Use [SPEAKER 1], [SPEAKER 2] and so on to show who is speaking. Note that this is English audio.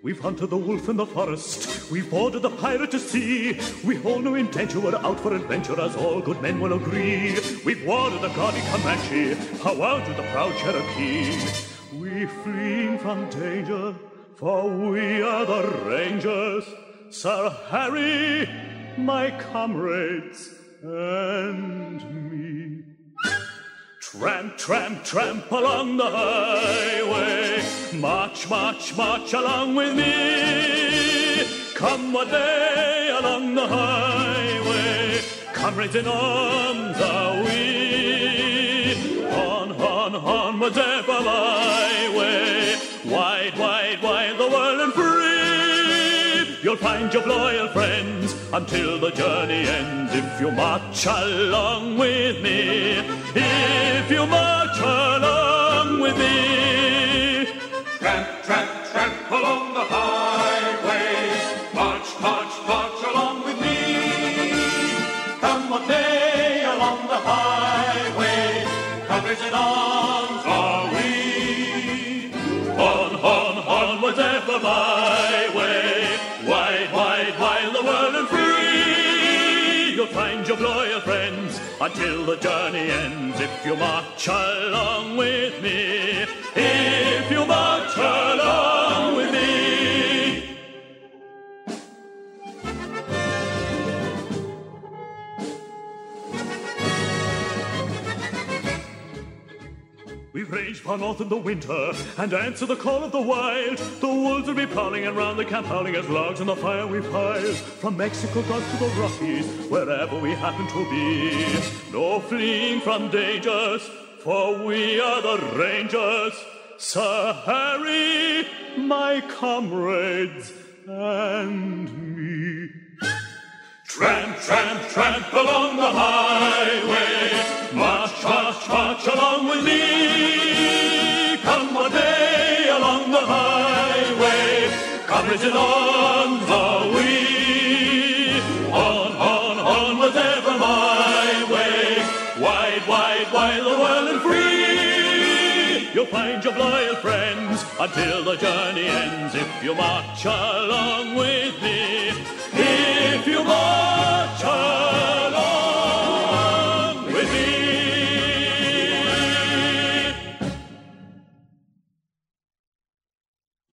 [SPEAKER 1] We've hunted the wolf in the forest, we've boarded the pirate to sea. We hold no intention, we're out for adventure, as all good men will agree. We've warded the gaudy Comanche, powwowed with the proud Cherokee. We fleeing from danger, for we are the Rangers. Sir Harry, my comrades, and me. Tramp, tramp, tramp along the highway. March, march, march along with me. Come what day along the highway. Comrades in arms are we. On, on, onwards ever my way. Wide, wide, wide the world and free. You'll find your loyal friends until the journey ends if you march along with me. If you march along with me.
[SPEAKER 2] Tramp, tramp, tramp along the highways. March, march, march along with me. Come what day along the highway. Comrades in arms are we.
[SPEAKER 1] On, on, onwards ever my find your loyal friends until the journey ends if you march along with me. If you march along We've ranged far north in the winter and answer the call of the wild. The wolves will be prowling and round the camp howling as logs in the fire we pile. From Mexico Gulf to the Rockies, wherever we happen to be. No fleeing from dangers, for we are the Rangers. Sir Harry, my comrades, and me. Tramp, tramp, tramp along the highway. written on the wee. On, on, on was ever my way. Wide, wide, wide, the world and free. You'll find your loyal friends until the journey ends if you march along with me. If you march